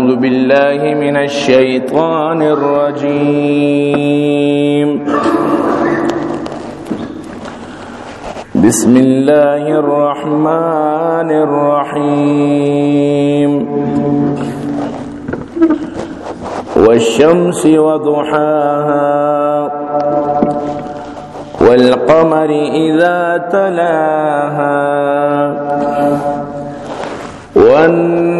أعوذ بالله من الشيطان الرجيم. بسم الله الرحمن الرحيم. والشمس وضحاها. والقمر إذا تلاها. والنهار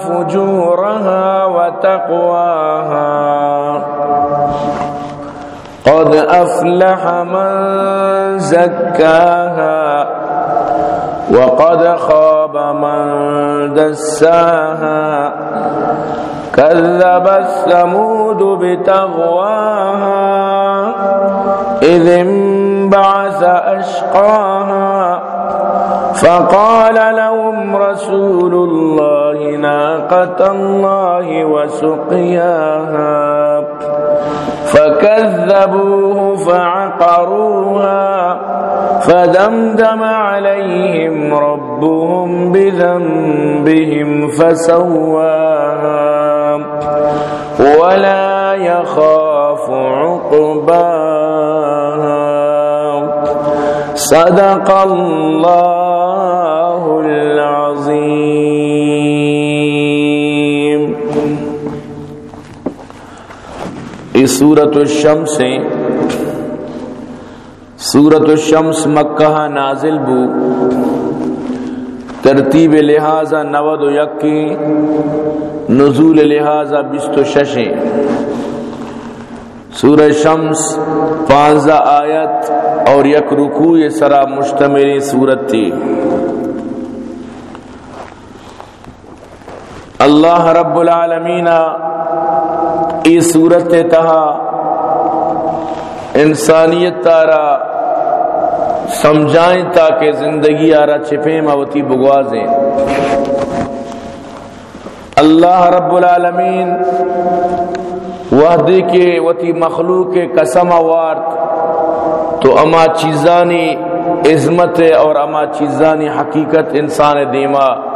فجورها وتقواها. قد أفلح من زكاها وقد خاب من دساها. كذب الثمود بتغواها إذ انبعث أشقاها فقال لهم رسول الله ناقة الله وسقياها. فكذبوه فعقروها. فدمدم عليهم ربهم بذنبهم فسواها. ولا يخاف عقباها. صدق الله العظيم اس سورت الشمس سے سورت الشمس مکہ نازل بو۔ ترتیب لہذا نود و یکی، نزول لہذا بست و ششیں سورہ شمس پانزہ آیت اور یک رکوع سرا مشتمل صورت تھی۔ اللہ رب العالمین اس صورت تہا انسانیت تارا سمجھائیں تاکہ زندگی آرا چھپیں موتی بگوازیں۔ اللہ رب العالمین وحدی کے وتی مخلوق کے قسم وارت تو اما چیزانی عظمت اور اما چیزانی حقیقت انسان دیما۔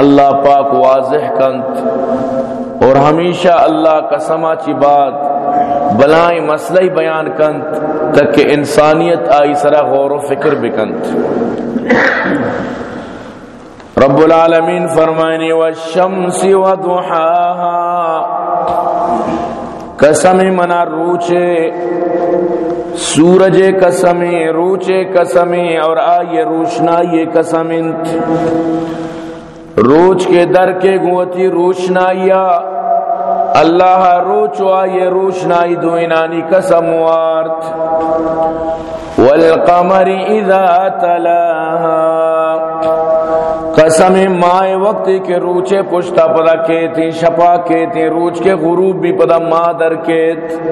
اللہ پاک واضح کنت اور ہمیشہ اللہ قسمہ چی بات بلائیں مسئلہ بیان کنت تک کہ انسانیت آئی سرا غور و فکر بکنت رب العالمین فرمائنی، والشمس وضحاها قسم منا روچے، سورج قسم روچے قسم اور آئیے روشنا یہ قسم روچ کے در کے گوتی روشنائیا اللہ روچ یہ روشنائی دو انانی قسم وارت والقمر اذا تلاہا قسم مائے وقت کے روچے پشتا پدا کہتے شپا کہتے روچ کے غروب بھی پدا ماں در کہت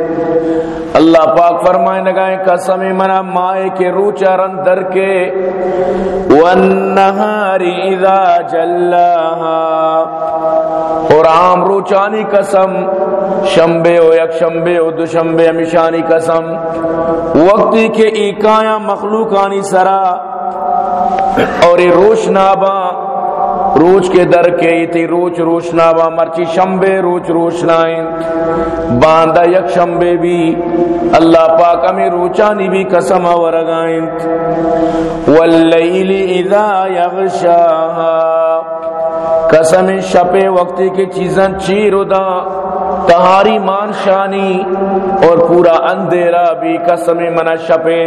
اللہ پاک فرمائے نگائیں قسم منا مائے کے روچا رن در کے۔ والنہار اذا جلاها۔ اور عام روچانی قسم شمبے ہو یک شمبے ہو دو شمبے ہمیشانی قسم۔ وقتی کے ایکایا مخلوقانی سرا۔ اور یہ روشنابا روچ کے در کے تھی روچ روشنابا مرچی شمبے روچ روشنائیں باندہ یک شمبے بھی اللہ پاک ہمیں روچانی بھی قسم ورگائیں واللیل اذا یغشاہا۔ قسم شپے وقتی کی چیزاں چیر دا تہاری مان شانی اور پورا اندھیرا بھی قسم منا شپے۔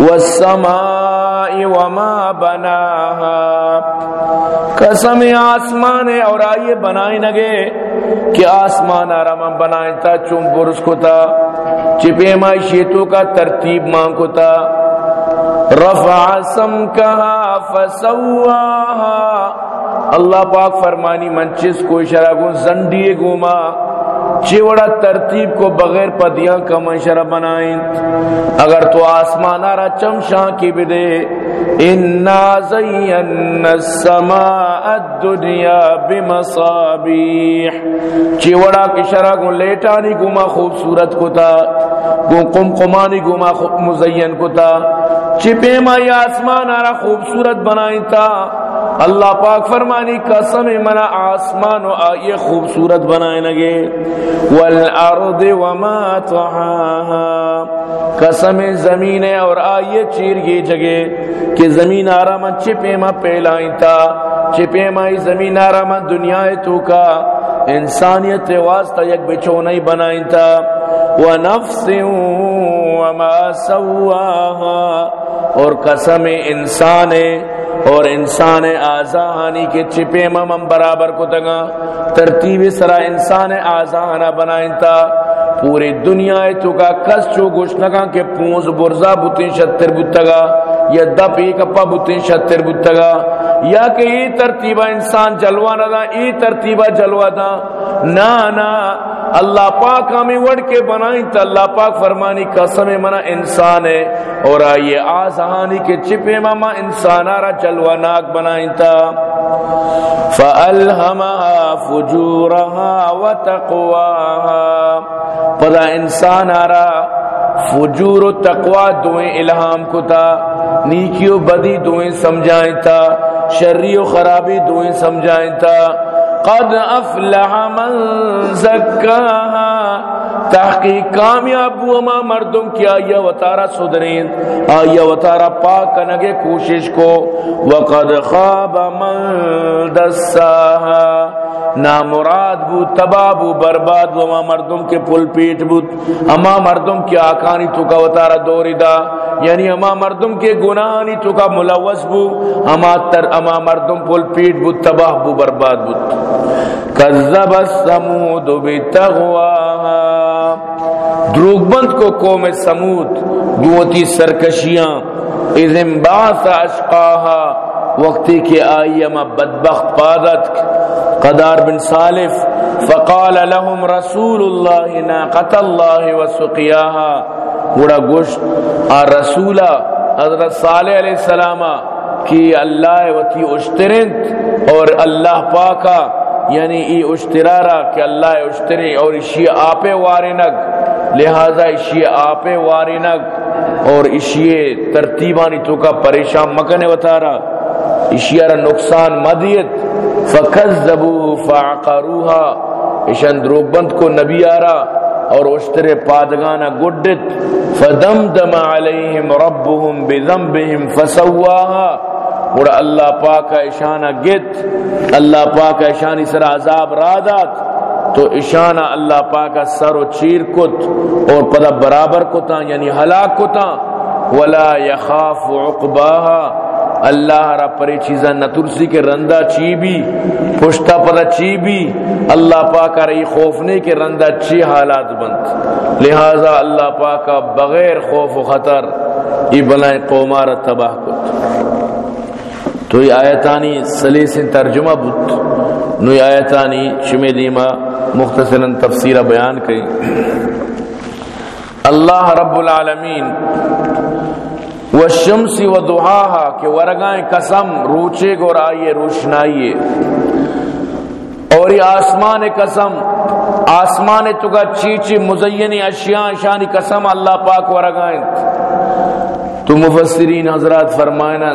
والسماء وما بناها۔ قسم آسمان ہے اور آئیے بنائیں نگے کہ آسمان آرام بنائیں تا، چون برس کو تا، چپے مائی شیتوں کا ترتیب مان کو تا۔ رفع سمکها فسواها اللہ پاک فرمانی منچس کو اشارہ گو زنڈی گوما۔ چیوڑا ترتیب کو بغیر پدیاں کا منشرہ بنائیں۔ اگر تو آسمان آرہ چمشاں کی بدے انا زینا السماء الدنیا بمصابیح چیوڑا کی شرح کو لیٹانی گما خوبصورت کو تا گو قم قمانی گما مزین کو تا چپے ما یا آسمان آرہ خوبصورت بنائیں تا۔ اللہ پاک فرمانی، قسم منا آسمان و آئیے خوبصورت بنائیں لگے۔ والارض وما طحاها۔ قسم زمین اور آئیے چیر گی جگہ کہ زمین آرہ من چپے ما پہلائیں تا۔ چپے ما زمین آرہ من دنیا تو کا۔ انسانیت واسطہ یک بچو نہیں بنائیں تا۔ ونفس وما سواها۔ اور قسم انسان اور انسان آزانی کے چپے مم برابر کو تگا ترتیب سرا انسان آزانہ بنائیں تا۔ پوری دنیا تو کا کس چو گوش نگا کہ پونز برزا بوتیں شتر بوتگا۔ یا دپ ایک اپا بوتیں شتر بوتگا۔ یا کہ ای ترتیبہ انسان جلوہ نہ دا، ای ترتیبہ جلوہ دا نا نا، اللہ پاک ہمیں وڑ کے بنائیں تا۔ اللہ پاک فرمانی قسم منا انسان ہے۔ اور آئیے آزہانی کے چپے مما انسان آرہ جلوہ ناک بنائیں تا۔ فَأَلْهَمَهَا فُجُورَهَا وَتَقْوَاهَا۔ پدا انسان آرہ فجور و تقوی دوئیں الہام کو تا نیکی و بدی دوئیں سمجھائیں تا، شری و خرابی دوئیں سمجھائیں تا۔ قد افلح من زکاها تحقیق کامیاب ہوا مردم کی آیا و تارا سدرین آیا و پاک کنگے کوشش کو۔ وقد خواب من دساها، نامراد بو تباہ بو برباد بو اما مردم کے پل پیٹ بو اما مردم کی آکانی تو کا وطارہ دوری دا یعنی اما مردم کے گناہانی تو کا ملوث بو اما تر، اما مردم پل پیٹ بو تباہ بو برباد بو کذب السمود بتغواها۔ دروگ بند کو قوم سمود، دوتی سرکشیاں، اذن باث اشقاها وقتی کہ آئی اما بدبخت پادت، قدار بن صالف فقال لهم رسول الله ناقت الله وسقياها بڑا گوشت، آ رسولا حضرت صالح علیہ السلام کی اللہ وتی اشترنت، اور اللہ پاکا یعنی ای اشترارا کہ اللہ اشتری اور اشی آپے وارنگ۔ لہذا اشی آپے وارنگ اور اشی ترتیبانی تو کا پریشان مکنے وطارا۔ اشیارہ نقصان مدیت۔ فکذبو فعقروها اشان دروگ بند کو نبی آرا اور اشتر پادگانا گڈت۔ فدمدم علیہم ربهم بذنبهم فسواها اور اللہ پاک اشانہ گت۔ اللہ پاک اشانی سر عذاب رادات تو اشانہ اللہ پاک سر و چیر کت اور پدا برابر کتا یعنی ہلاک کتا۔ ولا یخاف عقباها۔ اللہ را پری چیزاں نترسی کے رندہ چی بھی پشتا پدا چی بھی اللہ پاک رہی خوفنے کے رندہ چی حالات بند لہذا اللہ پاک بغیر خوف و خطر یہ بلائیں قومار تباہ کت۔ تو یہ آیتانی سلی سے ترجمہ بود نو آیتانی شمی دیما مختصرا تفسیر بیان کئی۔ اللہ رب العالمین و شمسی و کہ ورگائیں قسم، روچے گور آئیے روشنائیے۔ اور یہ آسمان قسم، آسمان تو کا چیچی مزینی اشیاء، شانی قسم اللہ پاک ورگائیں تو مفسرین حضرات فرمائنا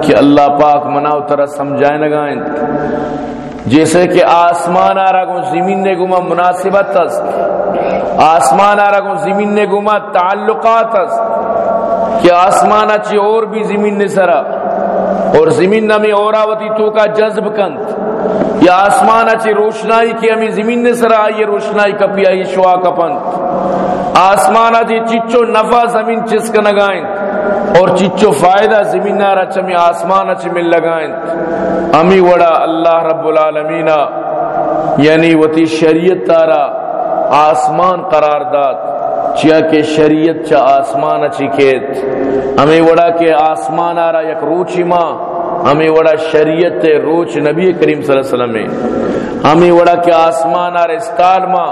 کہ اللہ پاک مناو ترہ سمجھائیں لگائیں جیسے کہ آسمان آ رہا زمین نے گما مناسبت است. آسمان آ رہا زمین نے گما تعلقات است. کہ آسمان اچھی اور بھی زمین نے سرا. اور زمین نمی اوراوتی تو کا جذب کند. یا آسمان اچھی روشنائی کی ہمیں زمین نے سرا آئی روشنائی کپی آئی شوا کپند. آسمان اچھی چچو نفع زمین چسک نگائیں اور چچو فائدہ زمین نارا چمی آسمان اچھی مل لگائیں۔ امی وڑا اللہ رب العالمین یعنی وتی شریعت تارا آسمان قرار داد۔ چیا کہ شریعت چا آسمان اچھی کیت ہمیں وڑا کہ آسمان آرہ یک روچی ماں۔ ہمیں وڑا شریعت روچ نبی کریم صلی اللہ علیہ وسلم۔ میں ہمیں وڑا کہ آسمان آر استال ما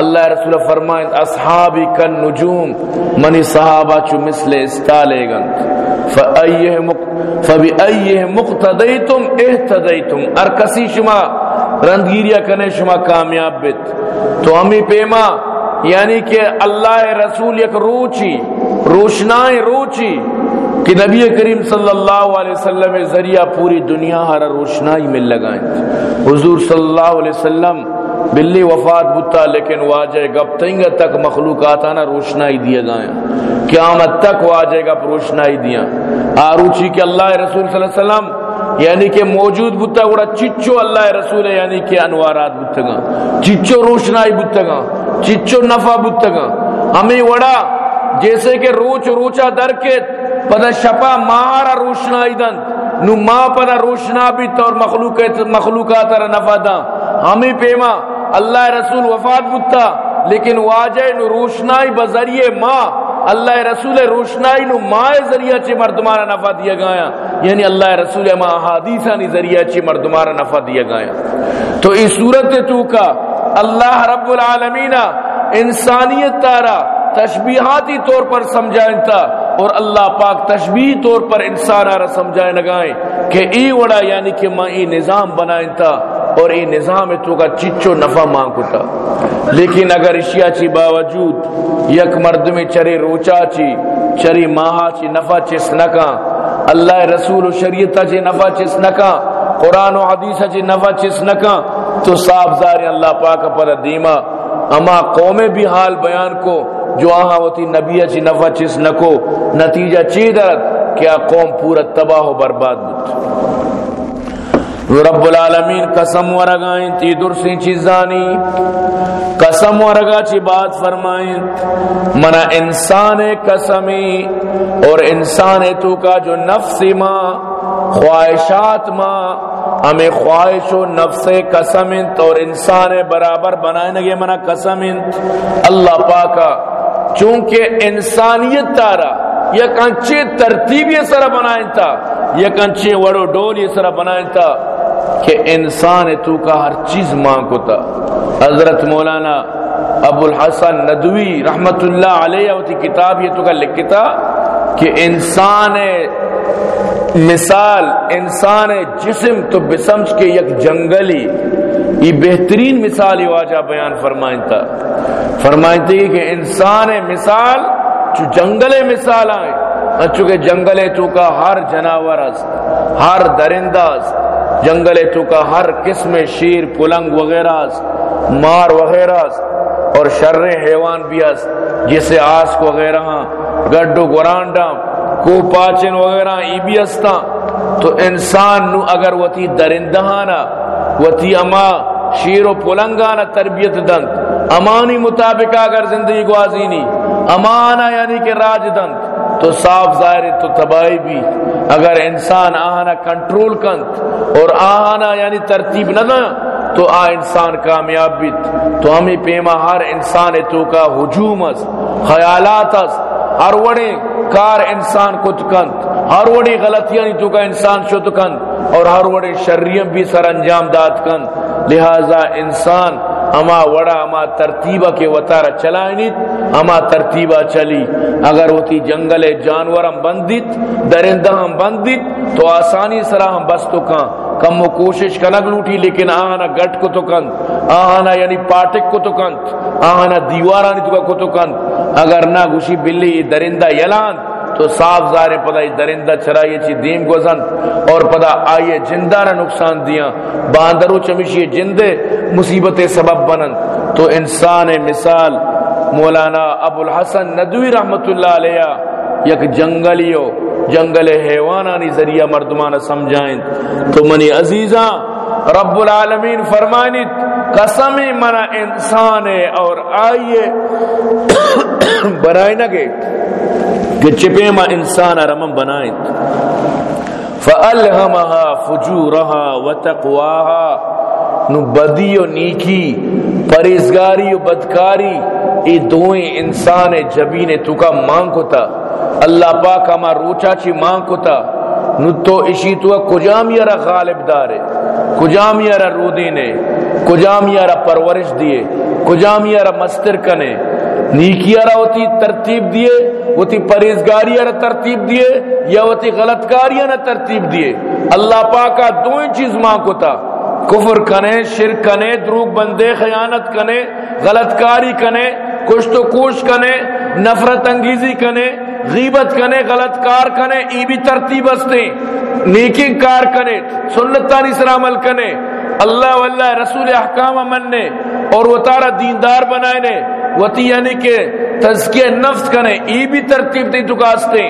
اللہ رسول فرمائیں اصحابی کن نجوم منی صحابہ چو مثل استالے گن فبی مقتدیتم احتدیتم ار کسی شما رندگیریا کنے شما کامیاب بیت۔ تو ہمیں پیما یعنی کہ اللہ رسول یک روچی روشنائیں روچی، کہ نبی کریم صلی اللہ علیہ وسلم ذریعہ پوری دنیا ہر روشنائی میں لگائیں۔ حضور صلی اللہ علیہ وسلم بلی وفات بتا لیکن واجہ گب تنگ تک مخلوقات آنا روشنائی دیا گائیں قیامت تک واجہ گب روشنائی دیا۔ آروچی کہ اللہ رسول صلی اللہ علیہ وسلم یعنی کہ موجود بتا گوڑا چچو اللہ رسول یعنی کہ انوارات بتا گا۔ چچو روشنائی بتا گا، چچو نفع بتا گا۔ ہمیں وڑا، جیسے کہ روچ روچا درکت پدا شپا مارا روشنائی دن۔ نو ما پدا روشنا بھی طور مخلوقات مخلوقات را نفع دا ہمیں پیما اللہ رسول وفات بتا لیکن واجہ نو روشنائی بذریعے ما، اللہ رسول روشنائی نو مائے ذریعہ چی مردمارا نفع دیا گایا۔ یعنی اللہ رسول ما حادیثانی ذریعہ چی مردمارا نفع دیا گایا۔ تو اس صورت تو کا اللہ رب العالمین انسانیت تارا تشبیحاتی طور پر سمجھائیں تھا اور اللہ پاک تشبیح طور پر انسان آرہ سمجھائیں لگائیں کہ ای وڑا یعنی کہ ماں ای نظام بنائیں تھا اور ای نظام تو کا چچو نفع مانگو تھا لیکن اگر اشیاء چی باوجود یک مرد میں چرے روچا چی چری ماہا چی نفع چس نکا، اللہ رسول و شریعت چی نفع چس نکا، قرآن و حدیث چی نفع چس نکا، تو صاحب زاری اللہ پاک پر دیما، اما قوم بھی حال بیان کو جو آہاں ہوتی نبی چی نفع چس نکو، نتیجہ چی درد؟ کیا قوم پورا تباہ و برباد بود؟ رب العالمین قسم ورگائیں تی درسی چیزانی قسم ورگا چی بات فرمائیں۔ منا انسان قسمی اور انسان تو کا جو نفس ماں خواہشات ماں ہمیں خواہش و نفس قسمنت اور انسان برابر بنائیں گے منا قسمنت اللہ پاکا چونکہ انسانیت تارا یا کنچے ترتیب یہ سر بنائیں تھا یا کنچے وڑو ڈول یہ سر بنائیں تھا کہ انسان تو کا ہر چیز مانگ تھا حضرت مولانا ابو الحسن ندوی رحمت اللہ علیہ ہوتی کتاب یہ تو کا لکھتا کہ انسان مثال، انسان جسم تو بسمج کے یک جنگلی یہ بہترین مثال یہ واجہ بیان فرمائیں تھا فرمائیں تھی کہ انسان مثال چو جنگل مثال آئیں چونکہ جنگل تو کا ہر جناور ہر درندہ جنگل تو کا ہر قسم شیر، پلنگ وغیرہ مار وغیرہ اور شر حیوان بھی اس جسے آسک وغیرہ، گڈو، گرانڈا کو پاچن وغیرہ ای بھی استا تو انسان نو اگر وتی درندہانا وتی اما شیر و پلنگانا تربیت دند امانی مطابق اگر زندگی گوازینی امانا یعنی کہ راج دند تو صاف ظاہر، تو تباہی بھی. اگر انسان آہانا کنٹرول کند اور آہانا یعنی ترتیب نہ دا تو آ انسان کامیاب بھی. تو ہمیں پیما ہر انسان تو کا ہجوم اس، خیالات اس. ہر وڑے کار انسان کو تکند ہر وڑی غلطیاں تو کا انسان شد کند. اور ہر وڑے شریم بھی سر انجام داد کند لہذا انسان اما وڑا، اما ترتیبہ کے وطارہ چلائنیت، اما ترتیبہ چلی۔ اگر ہوتی جنگل جانور ہم بندیت، درندہ ہم بندیت، تو آسانی سرا ہم بس تو کان کم و کوشش کنگ لوٹی، لیکن آہانا گٹ کو تو کند۔ آہانا یعنی پاٹک کو تو کند۔ آہانا دیوارانی تو کو تو کند۔ اگر نہ گوشی بلی، درندہ یلان تو صاف ظاہر پدا یہ درندہ چرائیے چی دیم کو اور پدا آئیے جندہ نہ نقصان دیا باندرو چمیشی جندے مصیبت سبب بنن۔ تو انسان مثال مولانا ابو الحسن ندوی رحمت اللہ علیہ یک جنگلیو، جنگل حیوانانی ذریعہ مردمان سمجھائیں۔ تو منی عزیزاں، رب العالمین فرمانیت قسم منا انسان اور آئیے برائے نہ گئے کہ چپے ما انسان رمم بنائیں فَأَلْهَمَهَا فُجُورَهَا وَتَقْوَاهَا۔ نو بدی و نیکی پریزگاری و بدکاری۔ ای دوئیں انسان جبین تو کا مانگ ہوتا اللہ پاک ہما روچا چی مانگ ہوتا نو تو اشی تو کجام یارا غالب دارے؟ کجام یارا رودینے؟ کجام یارا پرورش دیے؟ کجام یارا مستر کنے؟ نیکیارا ہوتی ترتیب دیے ہوتی پریزگاری یارا ترتیب دیے یا ہوتی غلط کاری یارا ترتیب دیے اللہ پاکا دوئیں چیز ماں کو تا۔ کفر کنے، شرک کنے دروگ بندے، خیانت کنے غلط کاری کنے، کشت و کوش کنے، نفرت انگیزی کنے، غیبت کنے غلط کار کنے، ای بھی ترتیب استے نیکی کار کنے سنتانی سر عمل کنے۔ اللہ واللہ رسول احکام مننے اور وہ تارا دیندار بنائے نے۔ وہ تی یعنی کہ تزکیہ نفس کنے ای بھی ترتیب تی تو کاستے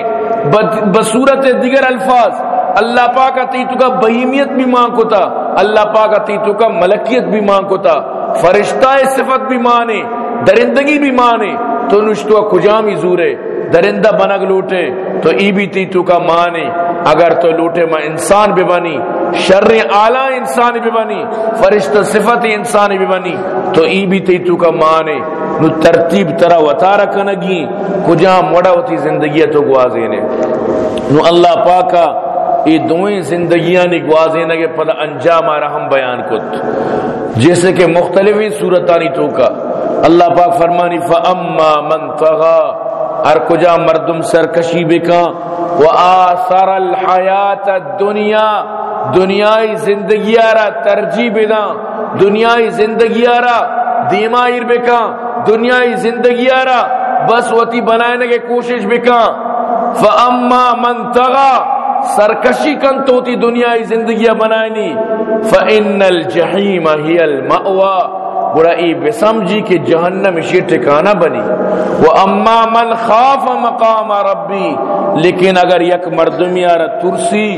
بصورت دیگر الفاظ۔ اللہ پاک تی تو کا بہیمیت بھی ماں کو تھا اللہ پاک تی تو کا ملکیت بھی ماں کو تھا فرشتہ صفت بھی مانے درندگی بھی مانے تو نشتو کجامی زورے درندہ بنگ لوٹے تو ای بھی تی تو کا مانے اگر تو لوٹے میں انسان بھی بنی، شر اعلی انسان بھی بنی فرشتہ صفت انسان بھی بنی، تو ای بھی تی تو کا مانے نو ترتیب ترا وطارہ کنگی کجا مڑا ہوتی زندگی تو گوازے نے۔ نو اللہ پاکا یہ دوئیں زندگیاں نگوازے نگے پدا انجام آرہ ہم بیان کت۔ جیسے کہ مختلفی صورتانی تو کا۔ اللہ پاک فرمانی، فَأَمَّا مَن تَغَا ہر کجا مردم سرکشی بکا۔ وآثر الحیات الدنیا۔ دنیای زندگی آرہ ترجیح بدا دنیای زندگی آرہ دیمائر بکا۔ دنیای زندگی آرہ بس وتی بنائنے کے کوشش بکا۔ فَأَمَّا مَن تَغَا سرکشی کن تو تی دنیای زندگیاں بنائنی۔ فَإِنَّ الْجَحِيمَ هِيَ الْمَأْوَى۔ بڑا ای بسمجھی کہ جہنم اسی ٹھکانہ بنی۔ وہ اما من خاف مقام ربی، لیکن اگر یک مردمی آر ترسی،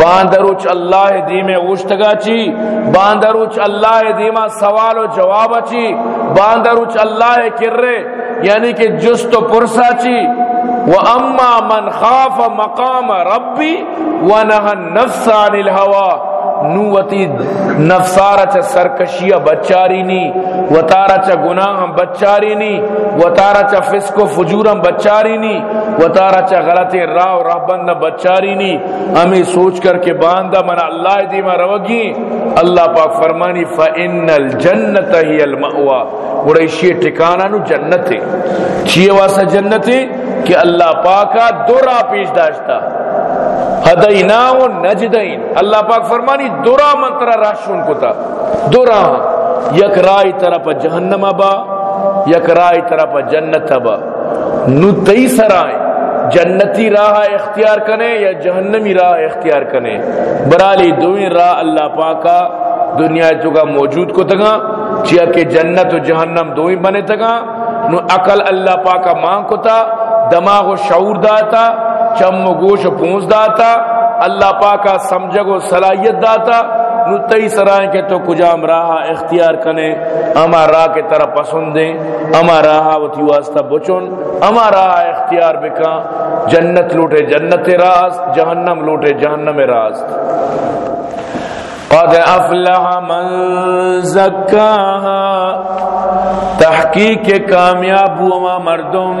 باندروچ اللہ دیم اوشتگا چی باندروچ اللہ دیم سوال و جواب چی باندروچ اللہ کرے یعنی کہ جست و پرسا چی وہ اما من خاف مقام ربی ونہا النفس عن الہوا۔ نوتی نفسارا چا سرکشیا بچاری نی و تارا چا گناہ بچاری نی و تارا چا فسق و فجورم بچاری نی و تارا چا غلط راہ و راہ بند بچاری نی ہمیں سوچ کر کے باندھا منا اللہ دیما روگی۔ اللہ پاک فرمانی، فَإِنَّ الْجَنَّةَ هِيَ الْمَأْوَى۔ بڑا اسی ٹھکانہ نو جنت ہے۔ چیئے واسا جنت ہے کہ اللہ پاکا دو راہ پیش داشتا۔ ہدینا و نجدین۔ اللہ پاک فرمانی، دورا منترا راشون کتا۔ دورا، یک رائی طرف جہنم با یک رائی طرف جنت با نو تی سرائیں جنتی راہ اختیار کنے یا جہنمی راہ اختیار کنے۔ برالی دوئیں راہ اللہ پاکا دنیا چکا موجود کو تگا چیا کہ جنت و جہنم دوئیں بنے تگا۔ نو عقل اللہ پاکا ماں کو تا دماغ و شعور داتا۔ چم و گوش و پونس داتا، اللہ پاکا سمجھگو صلاحیت داتا، نو سرائیں کہ تو کجام راہ اختیار کنے، اما راہ کے طرح پسندیں اما راہ وتی واسطہ بچن، اما راہ اختیار بکا، جنت لوٹے جنت راست، جہنم لوٹے جہنم راست۔ قد افلح من زکاها تحقیق کامیاب ہوا مردم،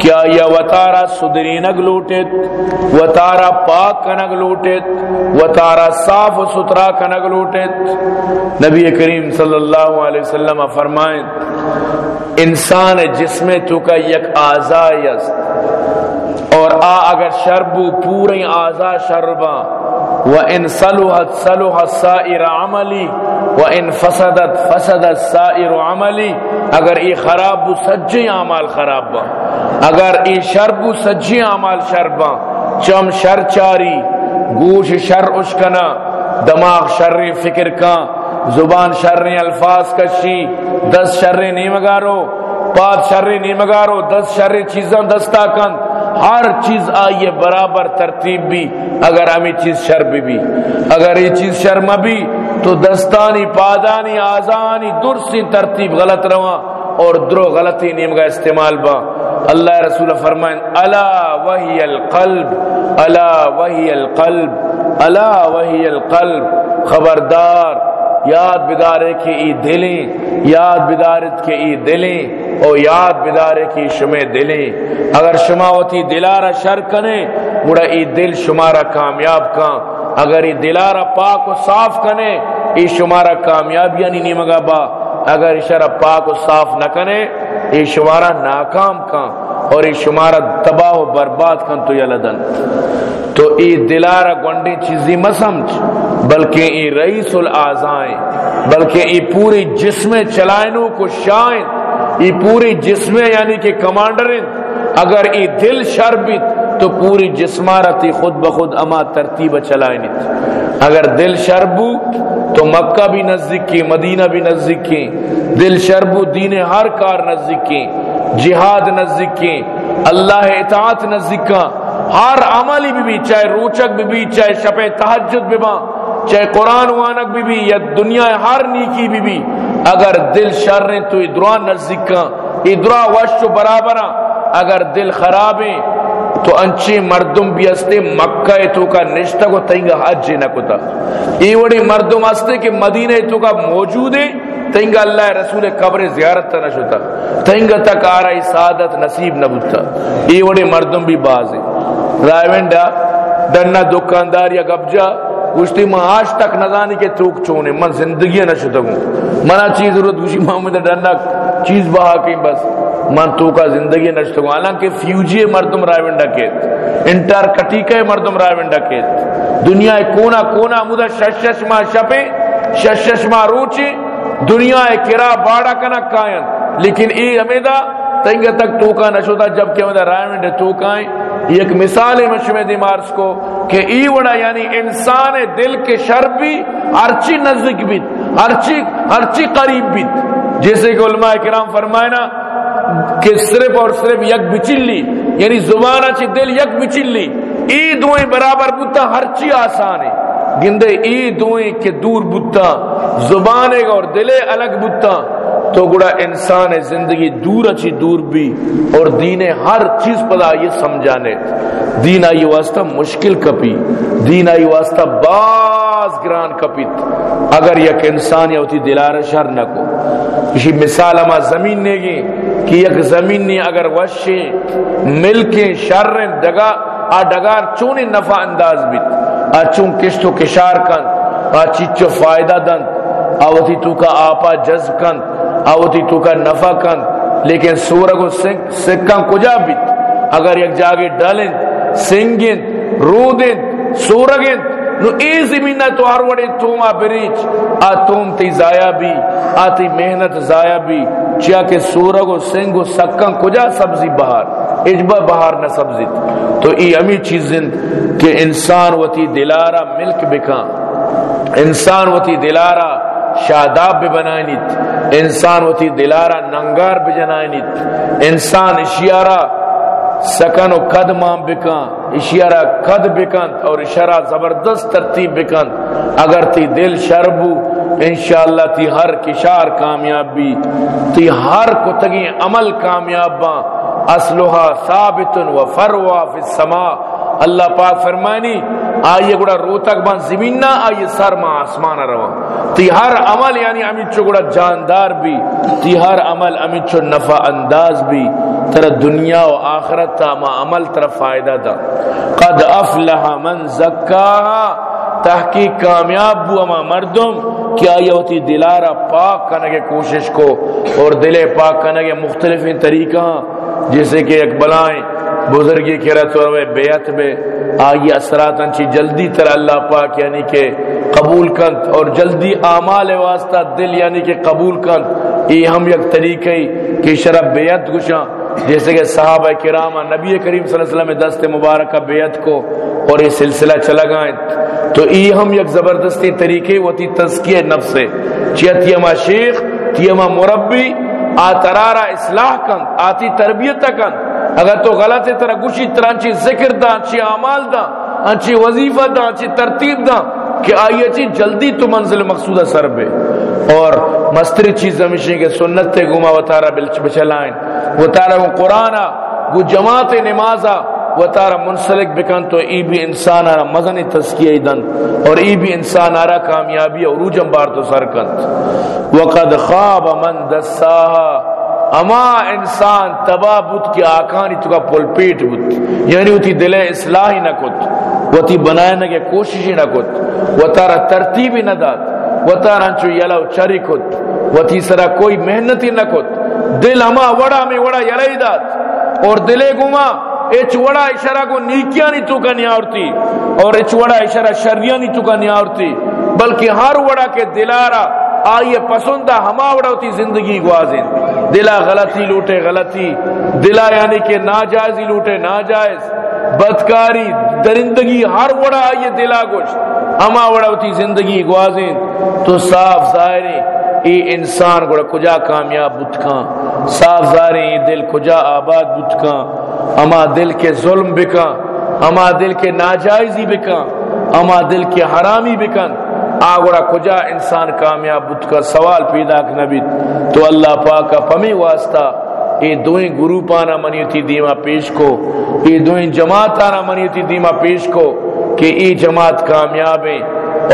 کیا یا وطارا صدری نگ لوٹت وطارا پاک کنگ لوٹت وطارا صاف و سترا کنگ لوٹت نبی کریم صلی اللہ علیہ وسلم فرمائیں، انسان جسم تو کا یک آزائی است، اور آ اگر شربو پوری آزا شرباں وَإِن صَلُحَتْ صَلُحَ السَّائِرَ عَمَلِي، وَإِن فَسَدَتْ فَسَدَ السَّائِرُ عَمَلِي، اگر ای خراب بو، سجی عمال خراب با. اگر ای شر بو، سجی عمال شر با. چم شر چاری، گوش شر اشکنا. دماغ شر فکر کا. زبان شر الفاظ کشی. دس شر نیمگارو. پاد شر نیمگارو. دس شر چیزاں دستا کند ہر چیز آئیے برابر ترتیب بھی، اگر ہمیں چیز شرب بھی۔ اگر یہ چیز شرم بھی، تو دستانی، پادانی، آزانی درستی ترتیب غلط روا اور درو غلطی نیم کا استعمال با۔ اللہ رسول فرمائن، الا وحی القلب، الا وحی القلب، الا وحی القلب۔ خبردار یاد بدارے کے ای دلیں، یاد بدارت کے ای دلیں، او یاد بدارے کی شمع دلیں۔ اگر شماوتی دلارا شر کنے بڑا ای دل شمارا کامیاب کان اگر ای دلارا پاک و صاف کنے، ای شمارا کامیاب یعنی نیمگا با، اگر اشارہ پاک و صاف نہ کنے، ای شمارا ناکام کان اور ای شمارا تباہ و برباد کن تو یلدن۔ تو ای دلارا گنڈی چیزی مسمچ بلکہ ای رئیس الاعضائیں، بلکہ ای پوری جسم چلائنوں کو شائن، ای پوری جسم یعنی کہ کمانڈرین اگر ای دل شربت تو پوری جسمارتی خود بخود اما ترتیب چلائنی اگر دل شربو تو مکہ بھی نزدیک کی، مدینہ بھی نزدیک کی۔ دل شربو دین ہر کار نزدیک کی، جہاد نزدیک کی، اللہ اطاعت نزدیک کا۔ ہر عملی بھی بھی چاہے روچک بھی بھی چاہے شپ تحجد بھی با۔ چاہے قرآن وانک بھی بھی یا دنیا ہر نیکی بھی بھی اگر دل شر تو ادرا نزدیک ادرا وش برابر اگر دل خراب ہے تو انچی مردم بھی استے مکہ تو کا نشتہ کو تینگا حج نہ کتا۔ ای وڑی مردم استے کہ مدینہ تو کا موجود ہے تینگا اللہ رسول قبر زیارت تا نشتا تینگا تک آرائی سعادت نصیب نہ بتا ای وڑی مردم بھی باز ہے رائیونڈا ڈنہ دکاندار یا گبجا گوشتی میں آج تک نزانی کے توک چونے من زندگی نہ شتا منا چیز ضرورت گوشتی محمد ڈنہ چیز بہا کہیں بس۔ من تو کا زندگی نہ شتا حالانکہ فیوجی مردم رائیونڈا کے انٹر کٹیکہ مردم رائیونڈا کے دنیا کونا کونا مدہ ششش ما شپے ششش ما روچی دنیا کرا باڑا کنا کائن۔ لیکن ای امیدہ تنگا تک تو کا نشوتا جبکہ امیدہ رائیونڈا تو کائیں ایک مثال مشمع دیمارس کو کہ ای وڑا یعنی انسان دل کے شر بھی ہرچی نزدیک بھی ہرچی ہرچی قریب بھی۔ جیسے کہ علماء کرام فرمائے نا کہ صرف اور صرف یک بچلی یعنی زبان اچھی، دل یک بچلی۔ ای دوئیں برابر بوتا ہرچی آسان ہے۔ گندے ای دوئیں کے دور بوتا زبان اور دلے الگ بوتا تو گڑا انسان زندگی دور اچھی دور بھی اور دین ہر چیز پدا یہ سمجھانے۔ دین آئی واسطہ مشکل کپی، دین آئی واسطہ باز گران کپیت اگر یک انسان یا ہوتی دلار شر نہ کو اسی مثال ہما زمین نے گی کہ یک زمین نے اگر وشے ملکیں شر ڈگا آ ڈگار چونے نفع انداز بیت۔ آ چون کشت و کشار کن، آ چیچو فائدہ دن۔ آوتی تو کا آپا جذب کن۔ آوتی تو کا نفع کن، لیکن سورگو سکن کجا بیت؟ اگر یک جاگے ڈالن سنگن رودن سورگن نو ای زمینہ تو ہر وڑے توما بریچ، آ توم تی ضائع بھی آتی محنت ضائع بھی، چیا کہ سورگو سنگو سکن کجا سبزی بہار؟ اجبا بہار نہ سبزی۔ تو ای امی چیزن کہ انسان وتی دلارا ملک بکا انسان وتی دلارا شاداب بھی بنائنیت۔ انسان ہوتی دلارا ننگار بجنائنیت انسان اشیارا سکن و قد مام بکن اشیارا قد بکن اور اشارہ زبردست ترتیب بکن اگر تی دل شربو انشاءاللہ تی ہر کشار کامیاب بھی تی ہر کتگی عمل کامیاب با۔ اصلها ثابت و فروا فی السماء. اللہ پاک فرمانی آئیے گوڑا روتک بان زمین نہ آئیے سر ما آسمان روا. تی ہر عمل یعنی امیچو گوڑا جاندار بھی تی ہر عمل امیچو نفع انداز بھی. تر دنیا و آخرت تا ما عمل تر فائدہ دا. قد افلح من زکاہا، تحقیق کامیاب بو اما مردم کیا یہ ہوتی دلارا پاک کنگے کوشش کو، اور دلے پاک کنگے مختلف طریقہ جیسے کہ ایک بلائیں بزرگی کی رت اور بیعت میں آئی اثرات انچی جلدی تر اللہ پاک یعنی کہ قبول کند اور جلدی اعمال واسطہ دل یعنی کہ قبول کند یہ ہم یک طریقے کہ شرف بیعت گشاں۔ جیسے کہ صحابہ کرام نبی کریم صلی اللہ علیہ وسلم دست مبارکہ بیعت کو اور یہ سلسلہ چلا گائیں تو یہ ہم یک زبردستی طریقے وہ تی تزکیہ نفس ہے چیت شیخ تیما مربی آ ترارا اصلاح کن، آتی تربیت کن۔ اگر تو غلط ترا گوشی ترا انچی ذکر دا انچی عمال دا انچی وظیفہ دا انچی ترتیب دا کہ آئیے چی جلدی تو منزل مقصودہ سر بے اور مستری چیز ہمیشہ کہ سنت تے گما و تارا بچلائیں۔ و تارا وہ قرآن وہ جماعت نمازہ و تارا منسلک بکن تو ای بھی انسان آرہ مزن تذکیہ دن اور ای بھی انسان آرہ کامیابی اور عروجم بار تو سر کن وقد خواب من دساہا. اما انسان تبا بت کی آکانی تو کا پل پیٹ بت یعنی وہ دل اصلاحی نہ کت وہ تی بنائے نہ کہ کوششی نہ کت وہ تارا ترتیبی نہ دات وہ تارا چو یلو چری کت وہ تی سرا کوئی محنتی نہ کت دل اما وڑا میں وڑا یلائی دات اور دلے گما اچ وڑا اشارہ کو نیکیاں نہیں تو کا نیاورتی اور اچ وڑا اشارہ شریاں نہیں تو کا نیاورتی بلکہ ہر وڑا کے دلارا آئیے پسندہ ہما وڑا ہوتی زندگی گوازن دلا غلطی لوٹے غلطی دلا یعنی کہ ناجائزی لوٹے ناجائز بدکاری درندگی ہر وڑا آئیے دلا گوش ہما وڑا ہوتی زندگی گوازن تو صاف ظاہری ای انسان گوڑا کجا کامیاب بتکاں صاف ظاہری ای دل کجا آباد بتکاں اما دل کے ظلم بکاں، اما دل کے ناجائزی بکاں، اما دل کے حرامی بکن آگوڑا کجا انسان کامیاب بت سوال پیدا نبی تو اللہ پاک کا پمی واسطہ اے دوئیں گروپ آنا منیتی دیما پیش کو اے دوئیں جماعت آنا منیتی دیما پیش کو کہ ای جماعت کامیاب ہیں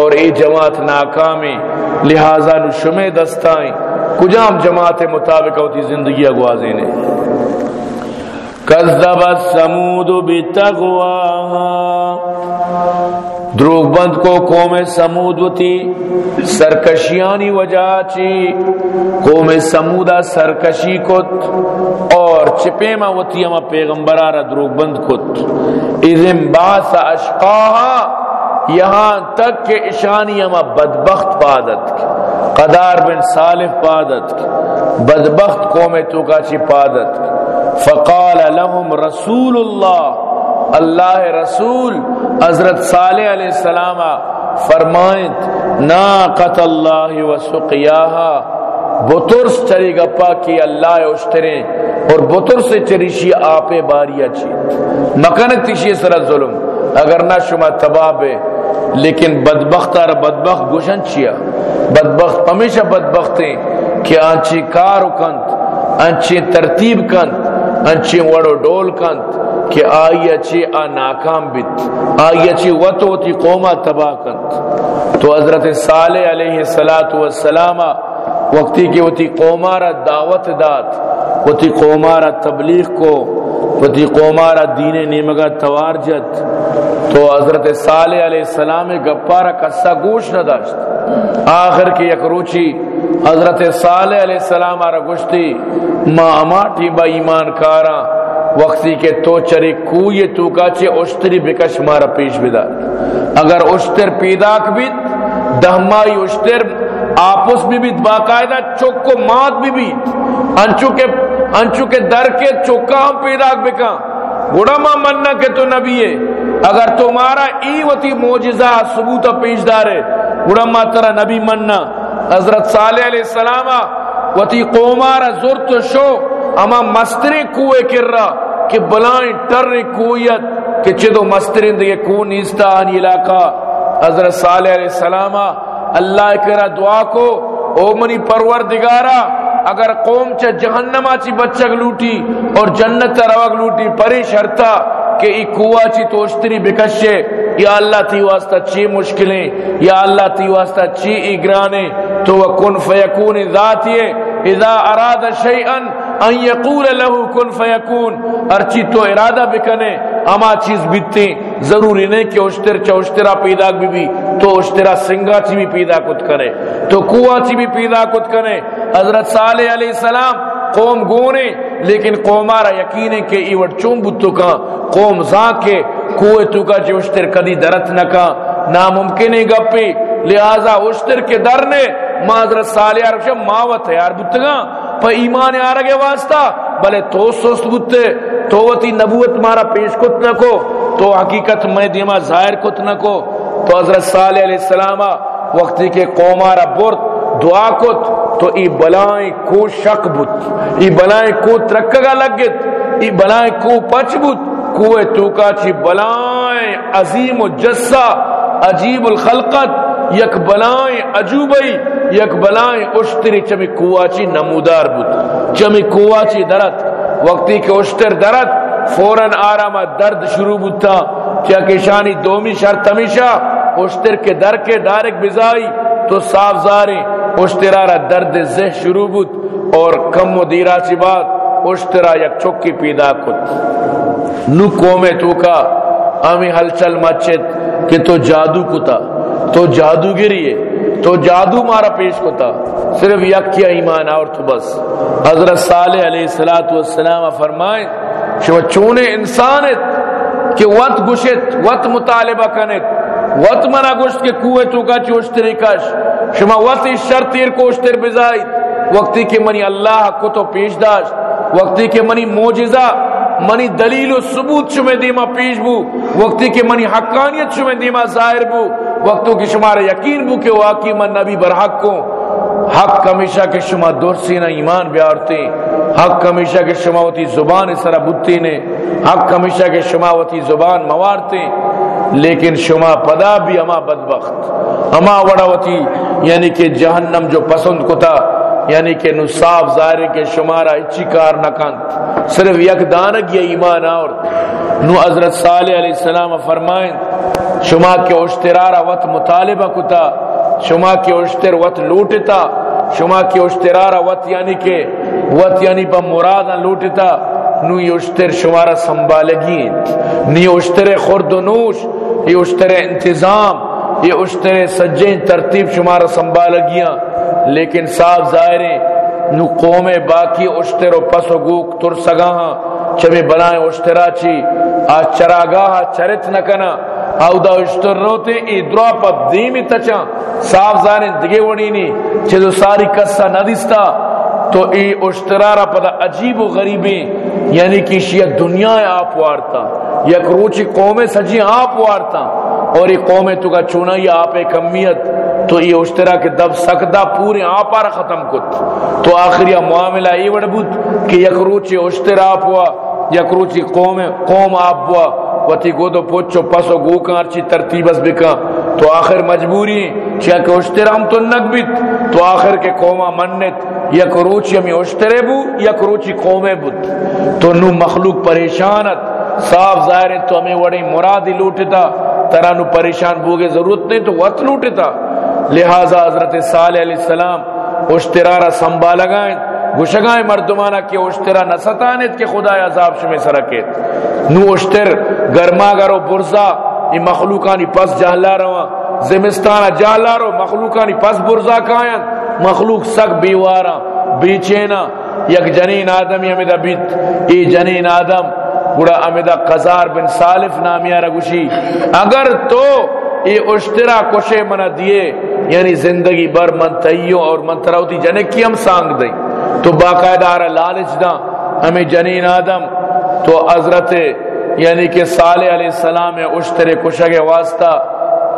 اور اے جماعت ناکام ہیں۔ لہذا نشمے دستائیں۔ کجام جماعت مطابق ہوتی زندگی اگوازیں نے۔ کذب السمود بتغواها دروغ بند کو قوم سمود تھی سرکشیانی وجہ چی۔ قوم سمودا سرکشی کت، اور چپے ما وتی اما پیغمبرارا دروغ بند کت۔ اذن باس اشقاها یہاں تک کہ اشانی اما بدبخت پادت قدار بن صالح پادت بدبخت قوم تو کا چی پادت فقال لهم رسول اللہ اللہ رسول، حضرت صالح علیہ السلام فرمائیں ناقت اللہ و سقیاہا بطرس چری گپا کی اللہ اشترے اور بطر سے چریشی آپ باری اچھی مکنت تیشی سر ظلم، اگر نہ شما تباب لیکن بدبخت اور بدبخت گوشن چیا بدبخت ہمیشہ بدبختیں کہ آنچی کارو کنت آنچی ترتیب کنت آنچی وڑو ڈول کنت کہ آئی اچھی آ ناکام بیت، آئی اچھی وطو تی قومہ تباہ کنت تو حضرت صالح علیہ السلام وقتی کہ وہ تی قومارا دعوت دات وہ تی قومارا تبلیغ کو وہ قومارا دین نیمگا توار جت تو حضرت صالح علیہ السلام گپارا کسا گوش نہ داشت آخر کی یک روچی حضرت صالح علیہ السلام آرہ گوشتی ما اماٹی با ایمان کارا وقتی کے تو چری کوئی تو کا چے اشتری بکش مارا پیش بدا اگر اشتر پیداک بیت دہمائی اشتر آپس بھی بیت باقاعدہ چوک کو مات بھی بیت انچو کے انچو کے در کے چوکا ہم پیداک بکا گوڑا ماں مننا کہ تو نبی ہے۔ اگر تمہارا ای وتی موجزہ ثبوت پیش دارے گوڑا ماں ترا نبی مننا۔ حضرت صالح علیہ السلام وتی قومارا زرت شو، اما مستری کوئے کر رہا کہ بلائیں ٹر کوئیت کہ چدو مسترین دے کو نیستا آن علاقہ۔ حضرت صالح علیہ السلام اللہ کرا دعا کو، او منی پرور دگارا اگر قوم چا جہنمہ چی بچک لوٹی اور جنت چا روگ لوٹی پری شرطا کہ ای کوا چی توشتری بکشے، یا اللہ تی واسطہ چی مشکلیں، یا اللہ تی واسطہ چی اگرانے تو وہ کن فیکون ذاتی اذا اراد شیئن ان یقول له کن فیکون، ارچی تو ارادہ بکنے، اما چیز بیتے ضروری نہیں کہ اشتر چا اشترا پیدا بھی بھی تو اشترا سنگا چی بھی پیدا کت کرے، تو کوا چی بھی پیدا کت کرے حضرت صالح علیہ السلام قوم گونے، لیکن قومارا یقین ہے کہ ایوٹ چون بتو کا، قوم زان کے کوئے تو کا جو اشتر کدی درت نہ کا، ناممکن گپی، لہذا اشتر کے در نے معذرت صالح عرب شاہ ماوت ہے یار بتگا پا ایمان آرگے واسطہ، بلے تو سوست بتے تو وتی نبوت مارا پیش کت نکو تو حقیقت میں دیما ظاہر کت نکو تو حضرت صالح علیہ السلام وقتی کے قومارا برد دعا کت تو ای بلائیں کو شک بت ای بلائیں کو ترکگا لگت، ای بلائیں کو پچ بت کوئے توکا چی بلائیں عظیم و جسا، عجیب الخلقت، یک بلائیں عجوبئی، یک بلائیں اشتری چمی کواچی نمودار بود چمی کواچی درد وقتی کہ اشتر درد فوراً آرام درد شروع بودتا کیا کشانی دومی شرط ہمیشہ اشتر کے در کے ڈائریک بزائی تو صاف زاریں اشترارا درد زہ شروع بود اور کم و دیرا چی بات، اشترا یک چکی پیدا کت۔ نو قوم تو کا امی ہلچل مچت کہ تو جادو کتا، تو جادو گریے، تو جادو مارا پیش کتا۔ صرف یک کیا ایمان اور تو بس۔ حضرت صالح علیہ السلام فرمائیں شو چونے انسانت کہ وط گشت وط مطالبہ کنت۔ وط منا گشت کے کوئے تو کا چوشتری کش شما وط شرطیر کوشتر بزائید۔ وقتی کہ منی اللہ کو تو پیش داشت۔ وقتی کہ منی موجزہ منی دلیل و ثبوت شما دیما پیش بو۔ وقتی کہ منی حقانیت شما دیما ظاہر بو۔ وقتوں کی شمار یقین بو کہ واقعی من نبی برحق کو حق کمیشہ کے شما درسی نہ ایمان بیارتے حق کمیشہ کے شما زبان سرا بوتی نے۔ حق کمیشہ کے شما زبان موارتے لیکن شما پدا بھی اما بدبخت. اما وڑا وتی یعنی کہ جہنم جو پسند کو تھا یعنی کہ نو صاف ظاہر کے شمارا اچھی کار نہ کن صرف یک دانک یہ ایمان اور نو حضرت صالح علیہ السلام فرمائیں، شما کے اشترارا وط مطالبہ کتا شما کے اشتر وط لوٹتا شما کے اشترارا وط یعنی کہ وط یعنی با لوٹتا نو یہ اشتر شمارا سنبالگین نی اشتر خرد و نوش یہ اشتر انتظام یہ اشتر سجین ترتیب شمارا سنبالگیاں لیکن صاف ظاہریں نو قوم باقی اشتر و پس و گوک تر سگا چمی بلائیں اشترا چی، آج چراگاہ چرت نکنا او دا اشتر روتے، ای درا پا دیمی تچا صاف ظاہریں دگے وڑینی چھے ساری قصہ ندیستا تو ای اشترارا پدا عجیب و غریبیں یعنی کہ شیعہ دنیا آپ وارتا، یک روچی قوم سجی آپ وارتا، اور یہ قوم تو کا چونا یہ آپ کمیت تو یہ اشترا کے دب سکدا پورے آپ آرہ ختم کت۔ تو آخر یہ معاملہ یہ بڑھ بود کہ یک روچی اشترا آپ ہوا، یک روچی قوم قوم آپ ہوا، وتی گودو پوچو پسو گو کارچی ترتیب اس بکا تو آخر مجبوری چیا کہ اشترا ہم تو نک بیت، تو آخر کے قوما منت یک روچی ہمیں اشترے بو، یک روچی قومے بود تو نو مخلوق پریشانت۔ صاف ظاہر ہے، تو ہمیں وڑی مرادی لوٹتا۔ ترانو پریشان بوگے ضرورت نہیں، تو وقت لوٹتا۔ لہذا حضرت صالح علیہ السلام اشترارا سنبھا لگائیں۔ گشگائیں مردمانہ کہ اشترا نستانت کہ خدا عذاب شمی سرکت نو اشتر گرما گرو برزا ای مخلوقانی پس جہلا روا زمستانہ جہلا رو، مخلوقانی پس برزا کائن مخلوق سک بیوارا، بیچینا، یک جنین آدمی ہمیں بیت. ای جنین آدم گڑا امیدہ قزار بن صالف نامیا رگوشی اگر تو یہ اشترا کشے منا دیے یعنی زندگی بر من تیوں اور من تراؤتی جنے کی ہم سانگ دیں تو باقاعدہ لالچ دا، ہمیں جنین آدم، تو حضرت یعنی کہ صالح علیہ السلام اشترے کشے واسطہ،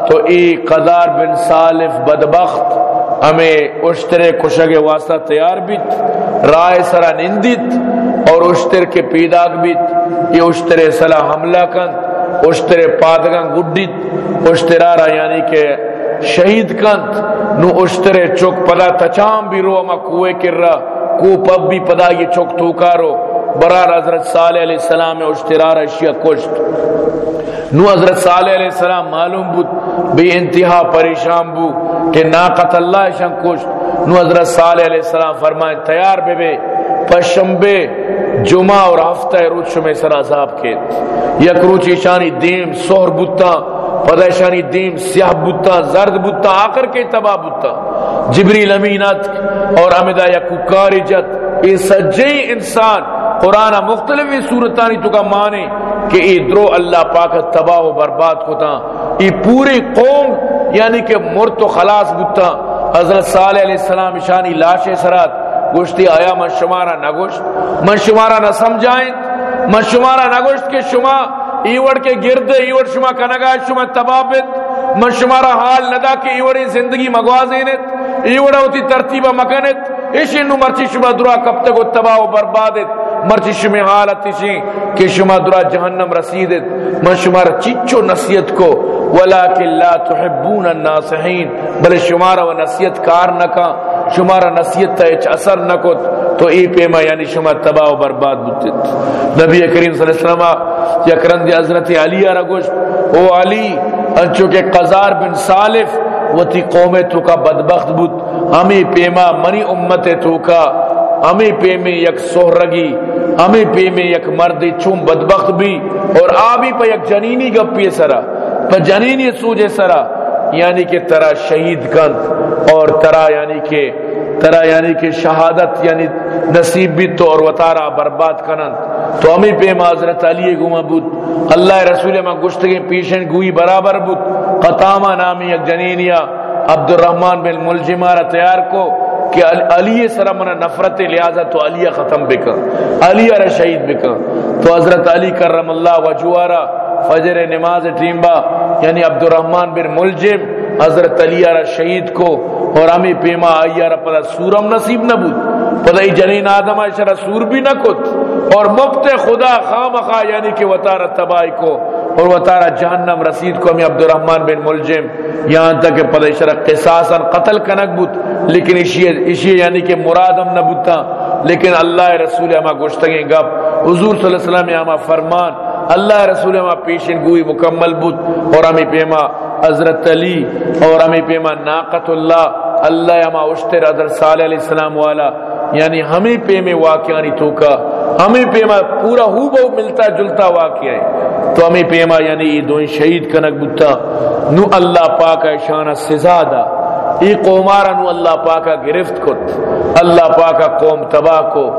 تو ای قدار بن صالف بدبخت ہمیں اشترے کشے واسطہ تیار بیت، رائے سرا نندت اور اشتر کے پیداگ بیت، یہ اشترے سلا حملہ کن اشترے پادگان گڈیت اشترارا یعنی کہ شہید کنت نو اشترے چوک پدا تچام بھی رو، اما کوئے کر رہا کو پب بھی پدا یہ چوک توکارو برار حضرت صالح علیہ السلام اشترار اشیاء کشت۔ نو حضرت صالح علیہ السلام معلوم بود، بے انتہا پریشان بو کہ ناقت اللہ شان کشت۔ نو حضرت صالح علیہ السلام فرمائیں تیار بے بے پشمبے جمعہ اور ہفتہ روچ شمی سر عذاب کے یک روچ شانی دیم، سہر بوتا پدشانی دیم، سیاہ بوتا زرد بوتا آخر کے تباہ بوتا جبریل امینت اور امدہ یا ککاری جت یہ سجی انسان قرآن مختلف صورتانی تو کا مانے کہ ای درو اللہ پاک تباہ و برباد کتا ای پوری قوم یعنی کہ مرت و خلاص بوتا حضرت صالح علیہ السلام شانی لاش سرات، گوشتی آیا من شمارا نگوشت، من شمارا نہ سمجھائیں، من شمارا نگوشت کہ شما، ایوڑ کے گرد، ایوڑ شما کنگا شما تبابت، من شمارا حال ندا کہ ایوڑی زندگی مگوازینت، ایوڑا ہوتی ترتیبہ مکنت اسی نو مرچی شما درا کب تک تباہ و بربادت، مرچی شما حالت اسی کہ شما درا جہنم رسیدت۔ من شمارا چچو نصیت کو، ولیکن لا تحبون الناسحین بلے شمارا و نصیت کار نکا شمارا نصیت تا اچ اثر نکت تو ای پیما یعنی شما تباہ و برباد بودت۔ نبی کریم صلی اللہ علیہ وسلم یا کرند حضرت علی را گوشت، او علی انچو کہ قزار بن صالف و تی قوم تو کا بدبخت بود۔ ہمیں پیما منی امت تو کا امی پی میں یک سہرگی، امی پی میں یک مرد چون بدبخت بھی اور آبی پہ یک جنینی گپی سرا پہ جنینی سوجے سرا یعنی کہ ترا شہید کند اور ترا یعنی کہ، ترا یعنی کہ شہادت یعنی نصیب بھی تو اور وطارہ برباد کنند۔ تو امی پہ معذرت علی گما بود، اللہ رسول میں گشتگی پیشن گوئی برابر بود، قطامہ نامی یک جنینیا عبد الرحمن بن ملجمارہ تیار کو کہ علی سر من نفرت لہذا تو علی ختم بکا، علی ر شہید بکا۔ تو حضرت علی کرم اللہ وجوارا فجر نماز ٹیمبا یعنی عبد الرحمن بن ملجم، حضرت علی ر شہید کو، اور ہمیں پیما آئی ر پدا سورم نصیب نہ بود پدا ای جنین آدم اشرا سور بھی نہ کت، اور مفت خدا خام خواہ یعنی کہ وطار تباہی کو اور وہ تارا جہنم رسید کو ہمیں عبد الرحمن بن ملجم، یہاں تک کہ پدہ شرق قصاصا قتل کنک بود، لیکن اسی یعنی کہ مراد ہم نہ بودتا لیکن اللہ رسول ہما گوشتگیں گپ۔ حضور صلی اللہ علیہ وسلم ہما فرمان، اللہ رسول ہما پیشن گوئی مکمل بود۔ اور ہمیں پیما حضرت علی، اور ہمیں پیما ناقت اللہ اللہ ہما اشتر حضرت صالح علیہ السلام والا۔ یعنی ہمیں پیمے واقعانی تو کا، ہمیں پیما پورا ہو بہو ملتا جلتا واقعہ ہے۔ تو ہمیں پیما یعنی ای دوئیں شہید کنک بتا نو اللہ پاک شانہ سزادہ ای قومارا نو اللہ پاکا گرفت کت۔ اللہ پاکا قوم تباہ کو۔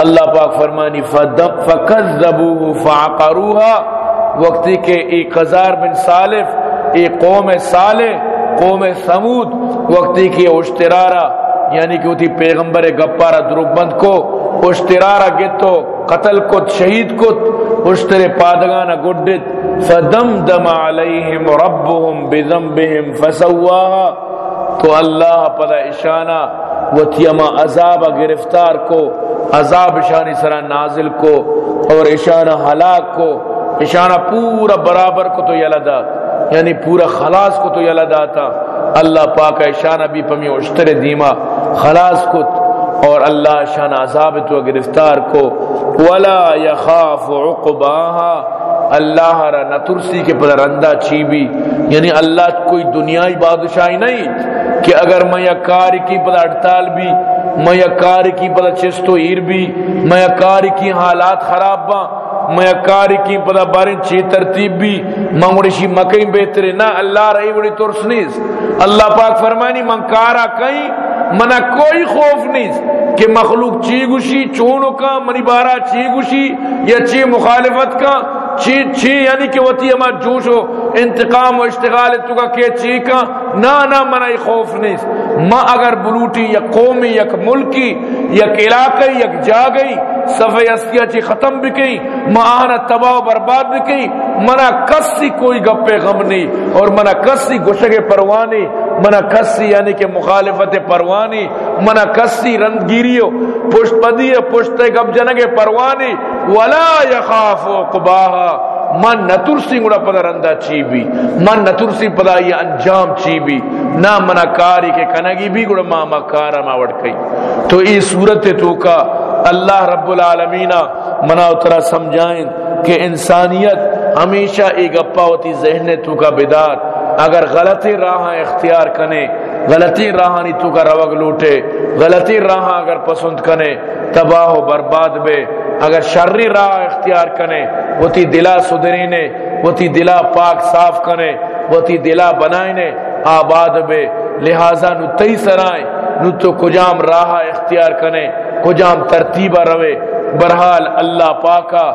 اللہ پاک فرمانی فکذبوه فعقروها۔ وقتی کہ ای قزار بن صالف ای قوم صالح، قوم سمود وقتی کی اشترارا یعنی کہ وہ پیغمبر گپارا دروگ بند کو، اشترارا گتو۔ قتل کت شہید کت اشتر پادگانا گڈت فدم دم علیہم ربهم بذنبهم فسواها تو اللہ پدا اشانہ وتیما عذاب گرفتار کو، عذاب اشانی سرا نازل کو، اور اشانہ ہلاک کو، اشانہ پورا برابر کو تو یلدا یعنی پورا خلاص کو تو یلدا تھا اللہ پاک اشانہ بھی پمی اشتر دیما خلاص کت اور اللہ شان عذاب تو گرفتار کو، ولا يخاف عقباها، اللہ را نترسی کے پر رندہ چیبی۔ یعنی اللہ کوئی دنیای بادشاہی نہیں کہ اگر میں یا کار کی پر اڑتال بھی، میں یا کار کی پر چستو ایر بھی، میں یا کار کی حالات خراب با میں کار کی پدا بارن چی ترتیب بھی منگوڑی مکئی بہترے نہ اللہ رہی بڑی ترسنیز اللہ پاک فرمانی من کارا کئی منا کوئی خوف نہیں کہ مخلوق چی گوشی، چونو کا، منی بارا چی گوشی یا چی مخالفت کا، چی چی یعنی کہ وتی اما جوش ہو انتقام و اشتغال تو کا کہ چی کا۔ نہ نہ منا خوف نہیں۔ ما اگر بلوٹی یا قومی یا ملکی یا علاقے یا جا گئی، صفحہ اسکیا چی ختم بکی ما آنا تباہ و برباد بکی منا کسی کوئی گپے غم نہیں، اور منا کسی گشگ پروانی منا کسی یعنی کہ مخالفت پروانی منا کسی رندگیریو پشت پدی پشت گب جنگ پروانی، ولا یخاف قباها من نترسی گڑا پدا رندہ چی بھی من نترسی پدا یہ انجام چی بھی نہ منا کاری کے کنگی بھی گڑا ماما کارا ما وڑکئی تو ای صورت تو کا اللہ رب العالمین منا اترا سمجھائیں کہ انسانیت ہمیشہ ایک اپا ہوتی ذہن تو کا بیدار اگر غلطی راہ اختیار کنے غلطی راہ نہیں تو کا روگ لوٹے غلطی راہ اگر پسند کنے تباہ و برباد بے اگر شرری راہ اختیار کنے وہ تی دلا سدرینے وہ تی دلا پاک صاف کنے وہ تی دلا بنائنے آباد بے، لہذا نو تی سرائیں، نو تو کجام راہ اختیار کنے کجام ترتیبہ روے، برحال اللہ پاکا،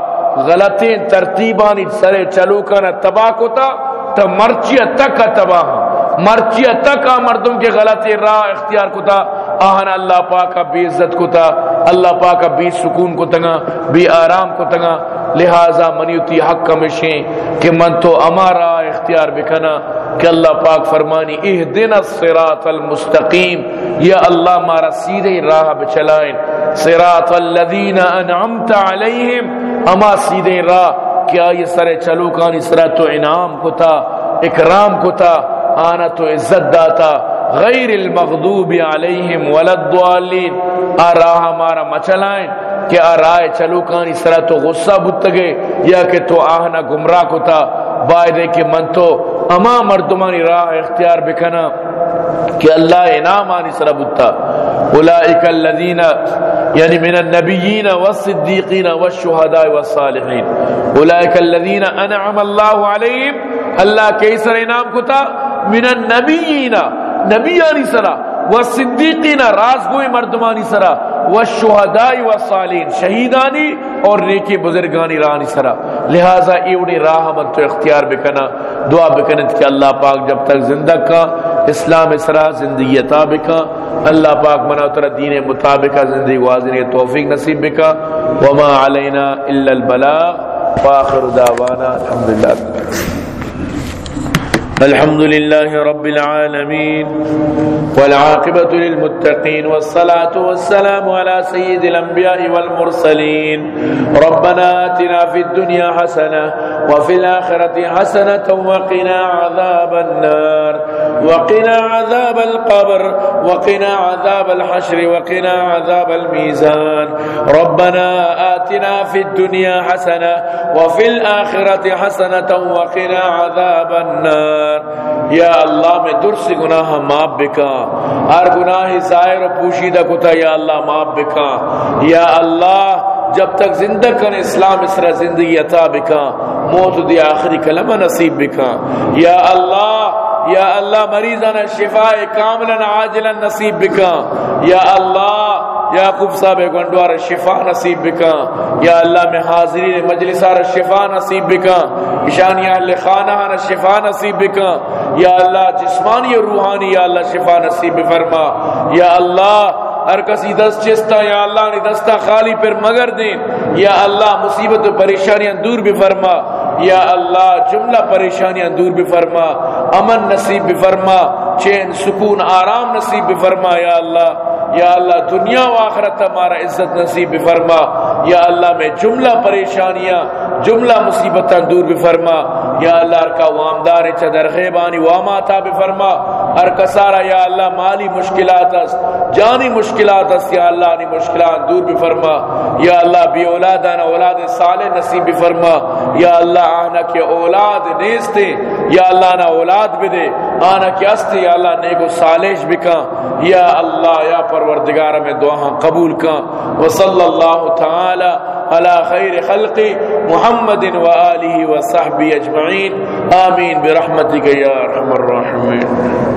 غلطیں ترتیبانی سرے چلو کنا، تباہ کو تا تو مرچیہ تک تباہ ہاں۔ مرچیہ تک مردم کے غلطی راہ اختیار کو تا آہن اللہ پاکا بی عزت کو تا، اللہ پاکا بی سکون کو تنگا، بی آرام کو تنگا۔ لہذا منیوتی حق کمشیں کہ من تو امارا اختیار بکنا کہ اللہ پاک فرمانی، اہدنا الصراط المستقیم۔ یا اللہ مارا سیدھے راہ بچلائیں۔ صراط الذین انعمت علیہم۔ اما سیدھے راہ کیا یہ سر چلو کان اس طرح تو انعام کو تھا اکرام کو تھا آنا تو عزت داتا۔ غیر المغضوب علیہم ولدوالین۔ آ راہ ہمارا مچلائیں کہ آ رائے چلو کان اس طرح تو غصہ بتگے یا کہ تو آہنا گمراہ کو تھا بائدے کہ من تو اما مردمانی راہ اختیار بکنا کہ اللہ انعام آنی سر بتا اولئک الذین یعنی من النبیین والصدیقین والشہداء والصالحین۔ اولئک الذین انعم اللہ علیہم، اللہ کیسر انعام کتا۔ من النبیین نبیانی سرا والصدیقین رازگوی مردمانی سرا والشہداء والصالحین شہیدانی اور نیکی بزرگانی رانی سرا۔ لہذا ایوڑی راہ من تو اختیار بکنا، دعا بکنت کہ اللہ پاک جب تک زندہ کا، اسلام اسرا زندگی عطا بکا۔ اللہ پاک منا تر دین مطابق زندگی واضح توفیق نصیب بکا۔ وما علینا الا البلاغ فاخر دعوانا، الحمدللہ۔ الحمد لله رب العالمين والعاقبة للمتقين والصلاة والسلام على سيد الأنبياء والمرسلين. ربنا آتنا في الدنيا حسنة وفي الآخرة حسنة وقنا عذاب النار. وقنا عذاب القبر، وقنا عذاب الحشر، وقنا عذاب الميزان. ربنا آتنا في الدنيا حسنة وفي الآخرة حسنة وقنا عذاب النار. یا اللہ، میں در سے گناہ معاف بکا۔ ہر گناہ ظاہر و پوشیدہ کتا، یا اللہ معاف بکا۔ یا اللہ، جب تک زندہ کن اسلام اسرا زندگی عطا بکا۔ موت دی آخری کلمہ نصیب بکا۔ یا اللہ یا اللہ مریضانا شفاء کاملا عاجلا نصیب بکا. یا اللہ یعقوب صاحب گنڈوار شفا نصیب بکا. یا اللہ میں حاضرین مجلس ار شفا نصیب بکا. ایشانی اہل خانہ شفا نصیب بکا. یا اللہ جسمانی اور روحانی یا اللہ شفا نصیب فرما. یا اللہ، ہر کسی دست چستا یا اللہ نے دستا خالی پر مگر دیں یا اللہ مصیبت و پریشانیاں دور بھی فرما. یا اللہ، جملہ پریشانیاں دور بھی فرما، امن نصیب بھی فرما، چین، سکون، آرام نصیب بھی فرما یا اللہ۔ یا اللہ دنیا و آخرت ہمارا عزت نصیب فرما یا اللہ میں جملہ پریشانیاں جملہ مصیبت دور بھی فرما یا اللہ کا وامدار چدر غیبانی واما تا بھی فرما ہر کسارا یا اللہ مالی مشکلات است جانی مشکلات است یا اللہ نی مشکلات دور بھی فرما یا اللہ بھی اولاد آنا اولاد صالح نصیب بھی فرما یا اللہ آنا کے اولاد نیستے یا اللہ نا اولاد بھی دے آنا کے استے یا اللہ نیکو صالح بھی کان یا اللہ یا پر پروردگار میں دعا قبول کا۔ وصلی اللہ تعالی علی خیر خلق محمد و آلہ و صحبی اجمعین۔ آمین برحمتک یا أرحم الراحمين